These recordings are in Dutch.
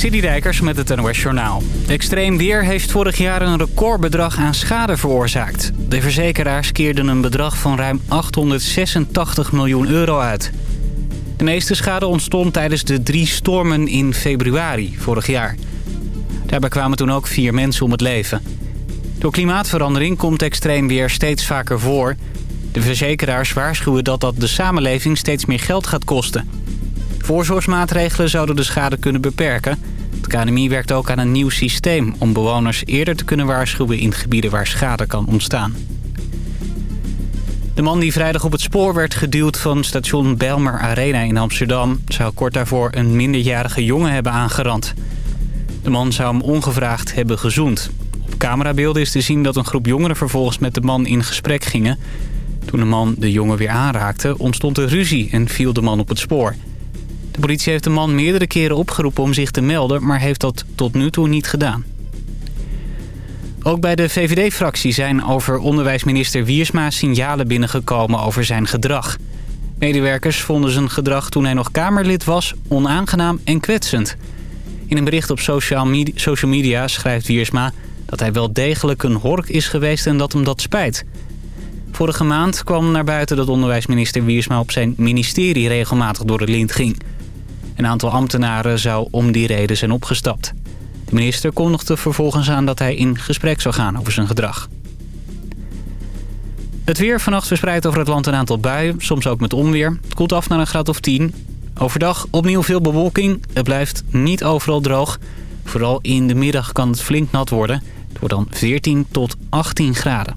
Dijkers met het NOS Journaal. Extreem weer heeft vorig jaar een recordbedrag aan schade veroorzaakt. De verzekeraars keerden een bedrag van ruim 886 miljoen euro uit. De meeste schade ontstond tijdens de drie stormen in februari vorig jaar. Daarbij kwamen toen ook vier mensen om het leven. Door klimaatverandering komt extreem weer steeds vaker voor. De verzekeraars waarschuwen dat dat de samenleving steeds meer geld gaat kosten. Voorzorgsmaatregelen zouden de schade kunnen beperken. Het KNMI werkt ook aan een nieuw systeem... om bewoners eerder te kunnen waarschuwen in gebieden waar schade kan ontstaan. De man die vrijdag op het spoor werd geduwd van station Belmer Arena in Amsterdam... zou kort daarvoor een minderjarige jongen hebben aangerand. De man zou hem ongevraagd hebben gezoend. Op camerabeelden is te zien dat een groep jongeren vervolgens met de man in gesprek gingen. Toen de man de jongen weer aanraakte ontstond er ruzie en viel de man op het spoor. De politie heeft de man meerdere keren opgeroepen om zich te melden... maar heeft dat tot nu toe niet gedaan. Ook bij de VVD-fractie zijn over onderwijsminister Wiersma signalen binnengekomen over zijn gedrag. Medewerkers vonden zijn gedrag toen hij nog Kamerlid was onaangenaam en kwetsend. In een bericht op social media, schrijft Wiersma dat hij wel degelijk een hork is geweest en dat hem dat spijt. Vorige maand kwam naar buiten dat onderwijsminister Wiersma op zijn ministerie regelmatig door het lint ging. Een aantal ambtenaren zou om die reden zijn opgestapt. De minister kondigde vervolgens aan dat hij in gesprek zou gaan over zijn gedrag. Het weer vannacht verspreidt over het land een aantal buien, soms ook met onweer. Het koelt af naar een graad of 10. Overdag opnieuw veel bewolking. Het blijft niet overal droog. Vooral in de middag kan het flink nat worden. Het wordt dan 14 tot 18 graden.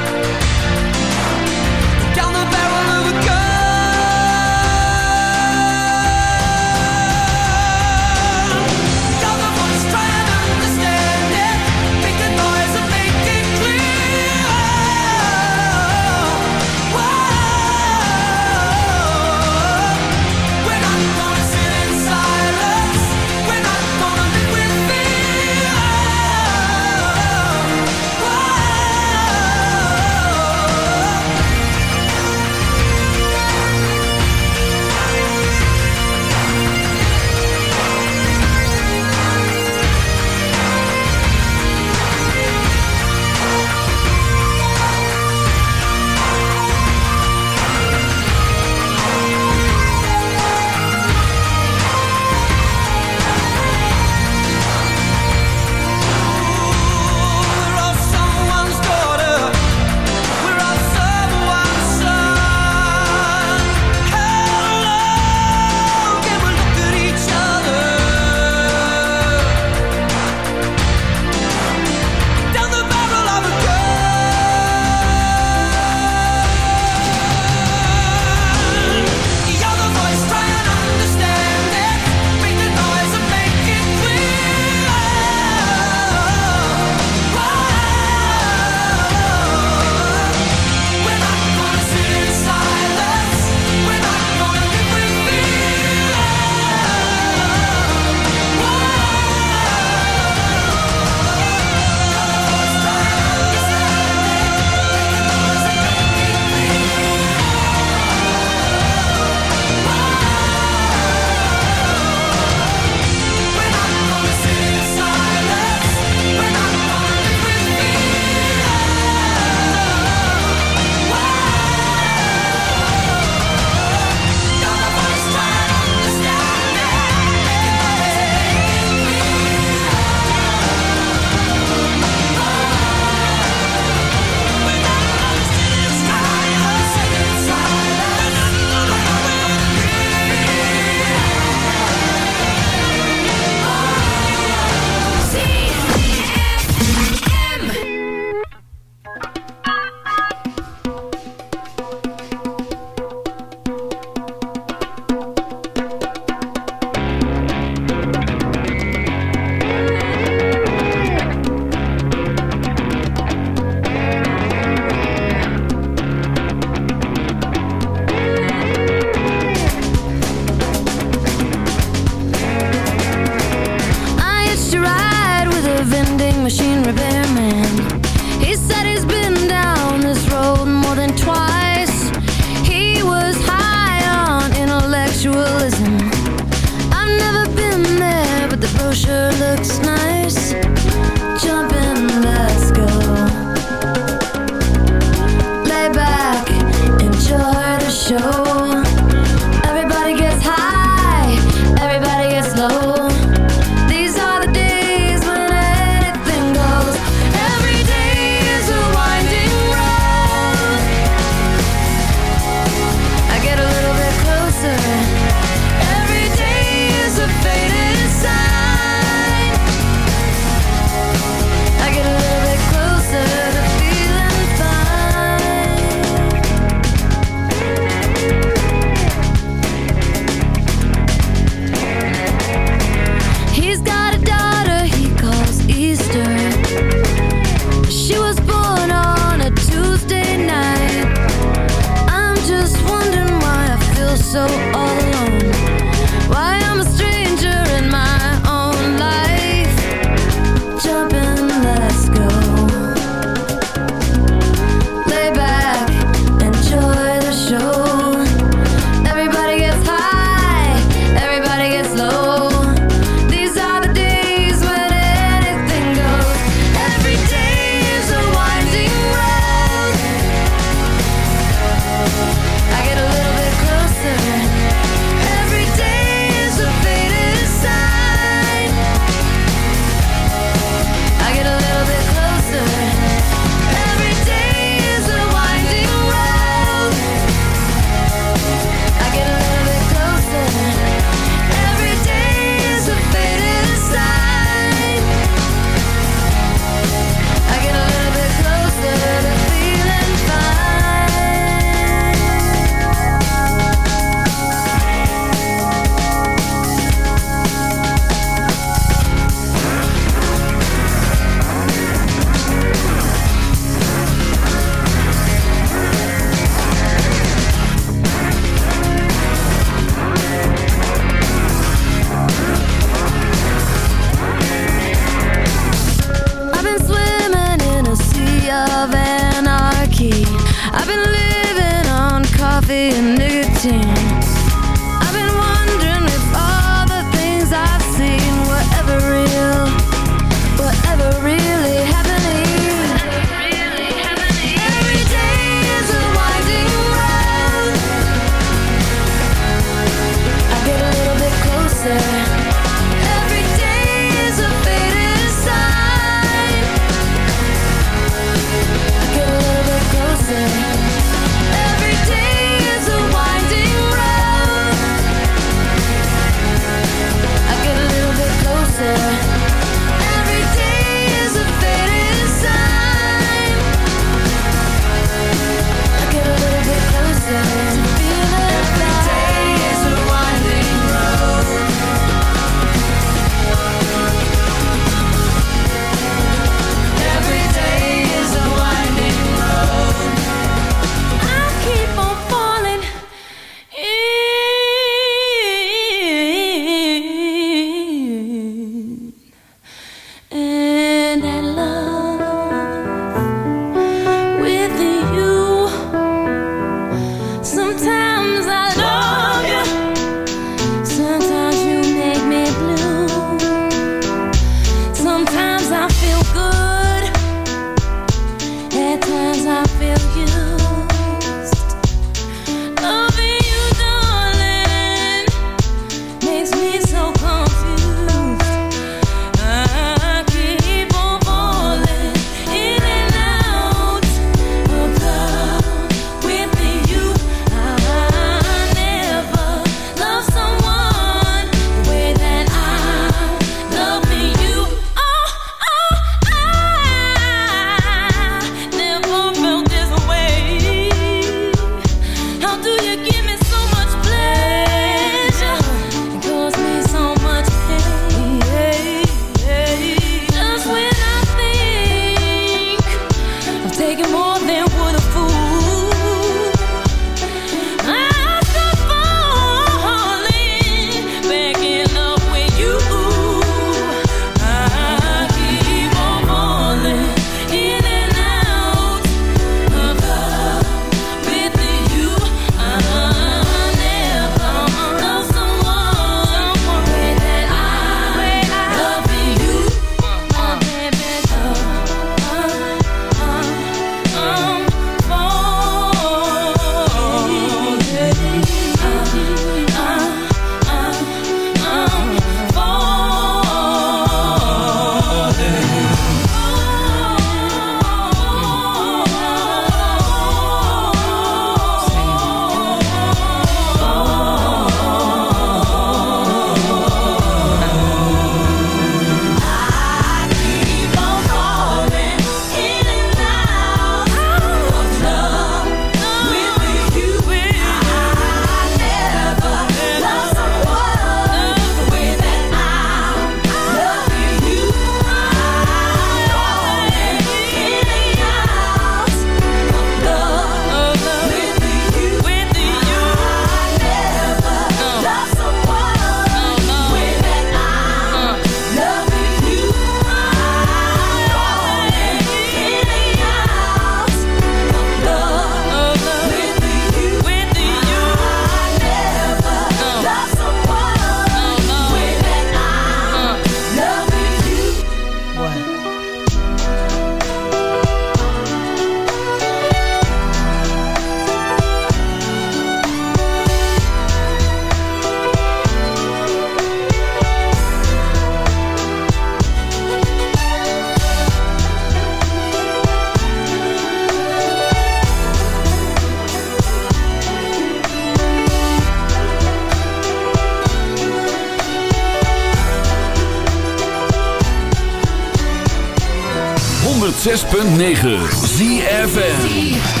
106.9 ZFN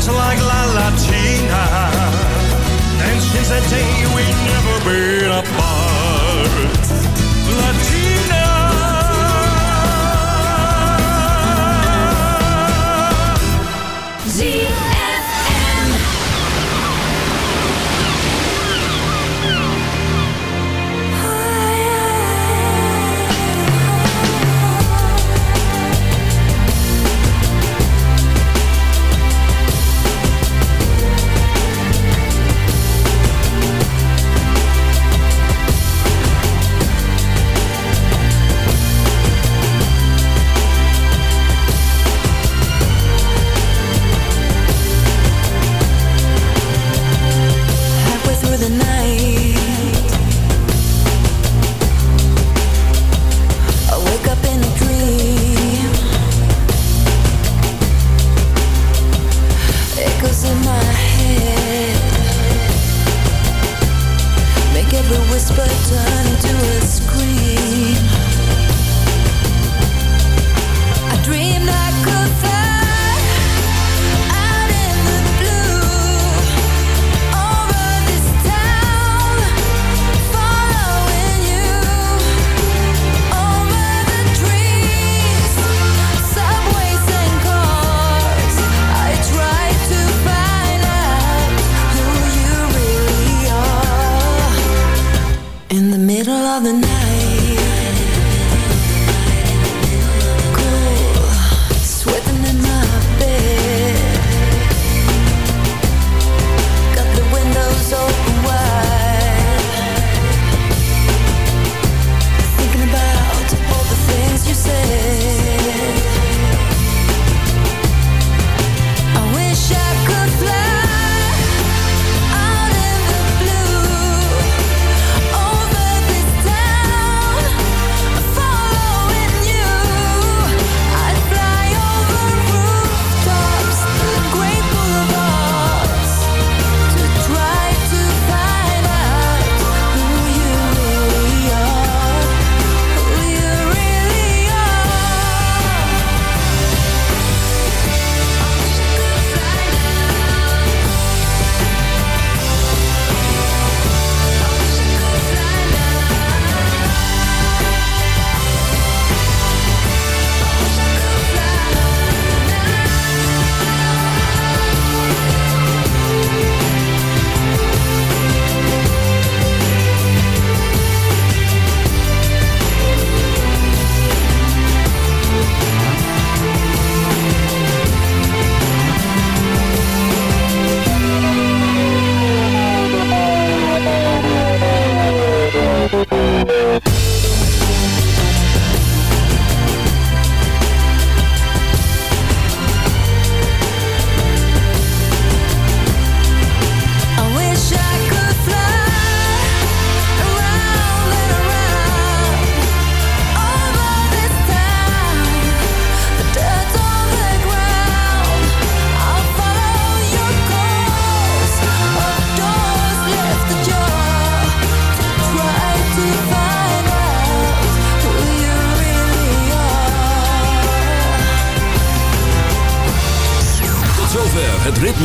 Sings like La Latina. And since that day we've never been apart. Latina. ZFM.